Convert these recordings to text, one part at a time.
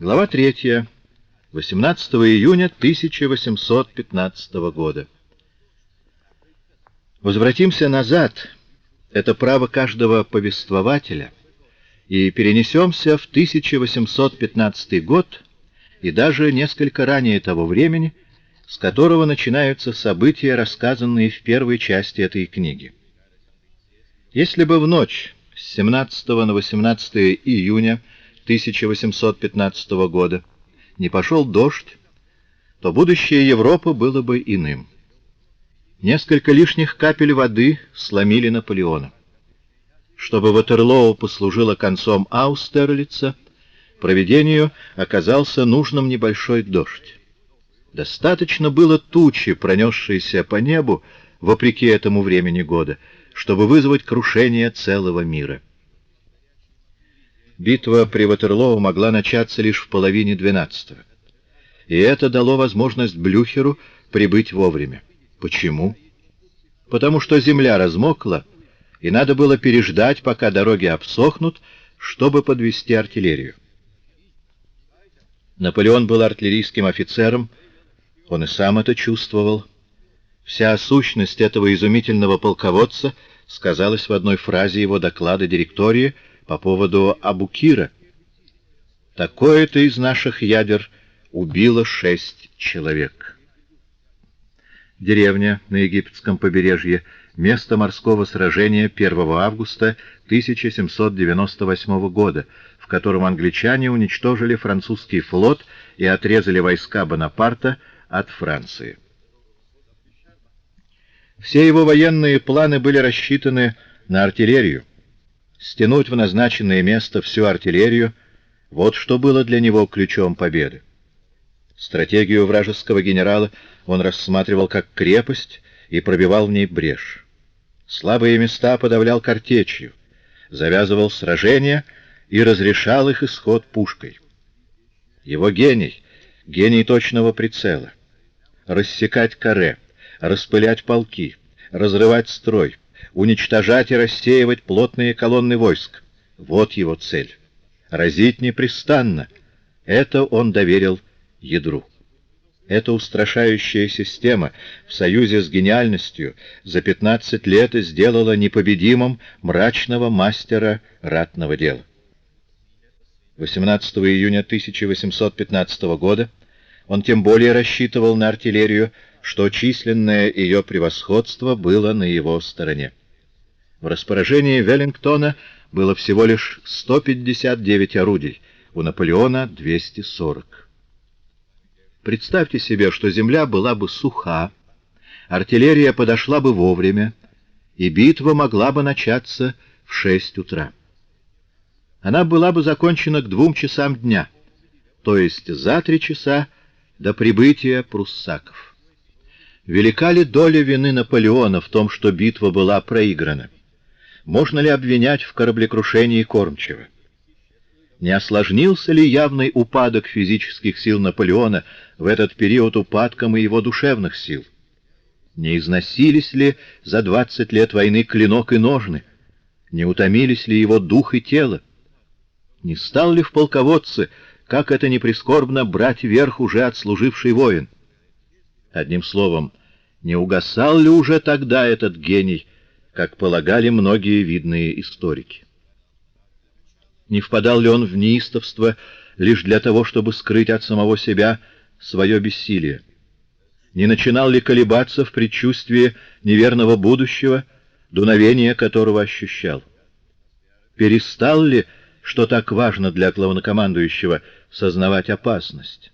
Глава 3. 18 июня 1815 года. Возвратимся назад, это право каждого повествователя, и перенесемся в 1815 год и даже несколько ранее того времени, с которого начинаются события, рассказанные в первой части этой книги. Если бы в ночь с 17 на 18 июня 1815 года не пошел дождь, то будущее Европы было бы иным. Несколько лишних капель воды сломили Наполеона. Чтобы Ватерлоу послужило концом Аустерлица, проведению оказался нужным небольшой дождь. Достаточно было тучи, пронесшейся по небу, вопреки этому времени года, чтобы вызвать крушение целого мира. Битва при Ватерлоу могла начаться лишь в половине двенадцатого. И это дало возможность Блюхеру прибыть вовремя. Почему? Потому что земля размокла, и надо было переждать, пока дороги обсохнут, чтобы подвести артиллерию. Наполеон был артиллерийским офицером, он и сам это чувствовал. Вся сущность этого изумительного полководца сказалась в одной фразе его доклада директории — по поводу Абукира. Такое-то из наших ядер убило шесть человек. Деревня на египетском побережье, место морского сражения 1 августа 1798 года, в котором англичане уничтожили французский флот и отрезали войска Бонапарта от Франции. Все его военные планы были рассчитаны на артиллерию, стянуть в назначенное место всю артиллерию, вот что было для него ключом победы. Стратегию вражеского генерала он рассматривал как крепость и пробивал в ней брешь. Слабые места подавлял картечью, завязывал сражения и разрешал их исход пушкой. Его гений, гений точного прицела, рассекать каре, распылять полки, разрывать строй, уничтожать и рассеивать плотные колонны войск. Вот его цель. Разить непрестанно. Это он доверил ядру. Эта устрашающая система в союзе с гениальностью за 15 лет сделала непобедимым мрачного мастера ратного дела. 18 июня 1815 года он тем более рассчитывал на артиллерию, что численное ее превосходство было на его стороне. В распоряжении Веллингтона было всего лишь 159 орудий, у Наполеона 240. Представьте себе, что земля была бы суха, артиллерия подошла бы вовремя, и битва могла бы начаться в 6 утра. Она была бы закончена к двум часам дня, то есть за три часа до прибытия пруссаков. Велика ли доля вины Наполеона в том, что битва была проиграна? Можно ли обвинять в кораблекрушении кормчего? Не осложнился ли явный упадок физических сил Наполеона в этот период упадком и его душевных сил? Не износились ли за двадцать лет войны клинок и ножны? Не утомились ли его дух и тело? Не стал ли в полководце, как это ни прискорбно, брать верх уже отслуживший воин? Одним словом, не угасал ли уже тогда этот гений, как полагали многие видные историки. Не впадал ли он в неистовство лишь для того, чтобы скрыть от самого себя свое бессилие? Не начинал ли колебаться в предчувствии неверного будущего, дуновения которого ощущал? Перестал ли, что так важно для главнокомандующего, сознавать опасность?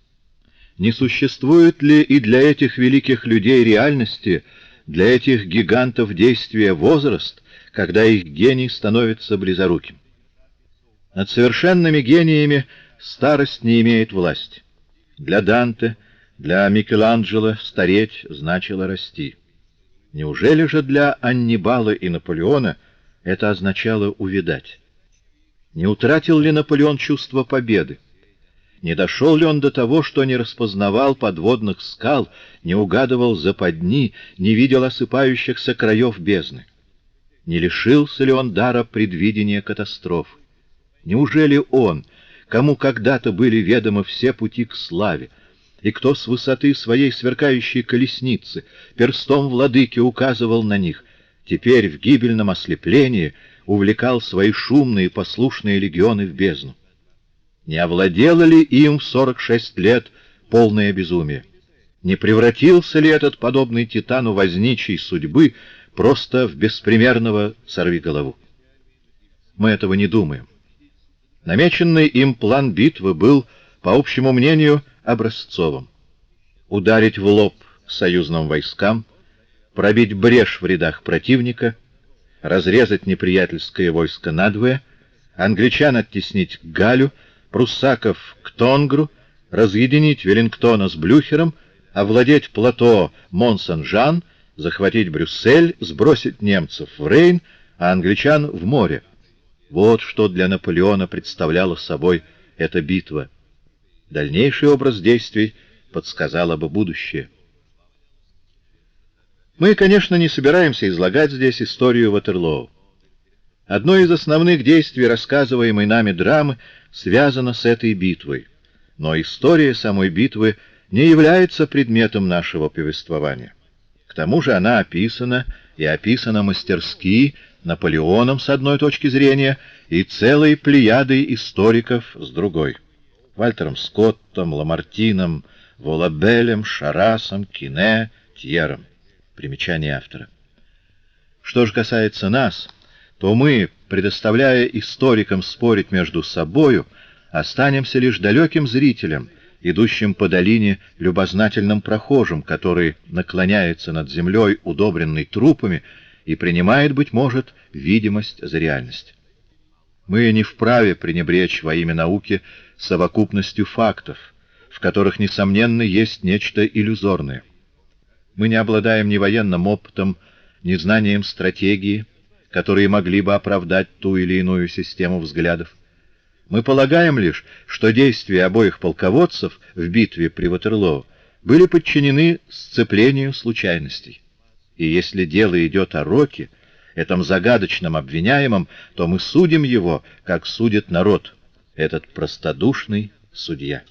Не существует ли и для этих великих людей реальности, для этих гигантов действия возраст, когда их гений становится близоруким. Над совершенными гениями старость не имеет власти. Для Данте, для Микеланджело стареть значило расти. Неужели же для Аннибала и Наполеона это означало увядать? Не утратил ли Наполеон чувство победы? Не дошел ли он до того, что не распознавал подводных скал, не угадывал западни, не видел осыпающихся краев бездны? Не лишился ли он дара предвидения катастроф? Неужели он, кому когда-то были ведомы все пути к славе, и кто с высоты своей сверкающей колесницы перстом владыки указывал на них, теперь в гибельном ослеплении увлекал свои шумные послушные легионы в бездну. Не овладело ли им в 46 лет полное безумие? Не превратился ли этот подобный титану возничий судьбы просто в беспримерного сорвиголову? Мы этого не думаем. Намеченный им план битвы был, по общему мнению, образцовым. Ударить в лоб союзным войскам, пробить брешь в рядах противника, разрезать неприятельское войско надвое, англичан оттеснить к Галю, пруссаков к Тонгру, разъединить Веллингтона с Блюхером, овладеть плато Монсен-Жан, захватить Брюссель, сбросить немцев в Рейн, а англичан в море. Вот что для Наполеона представляла собой эта битва. Дальнейший образ действий подсказало бы будущее. Мы, конечно, не собираемся излагать здесь историю Ватерлоу. Одно из основных действий рассказываемой нами драмы связано с этой битвой, но история самой битвы не является предметом нашего повествования. К тому же она описана, и описана мастерски, Наполеоном с одной точки зрения и целой плеядой историков с другой. Вальтером Скоттом, Ламартином, Волабелем, Шарасом, Кине, Тьером. Примечание автора. Что же касается нас, то мы, предоставляя историкам спорить между собою, останемся лишь далеким зрителем, идущим по долине любознательным прохожим, который наклоняется над землей, удобренной трупами, и принимает, быть может, видимость за реальность. Мы не вправе пренебречь во имя науки совокупностью фактов, в которых, несомненно, есть нечто иллюзорное. Мы не обладаем ни военным опытом, ни знанием стратегии, которые могли бы оправдать ту или иную систему взглядов. Мы полагаем лишь, что действия обоих полководцев в битве при Ватерлоо были подчинены сцеплению случайностей. И если дело идет о Роке, этом загадочном обвиняемом, то мы судим его, как судит народ, этот простодушный судья.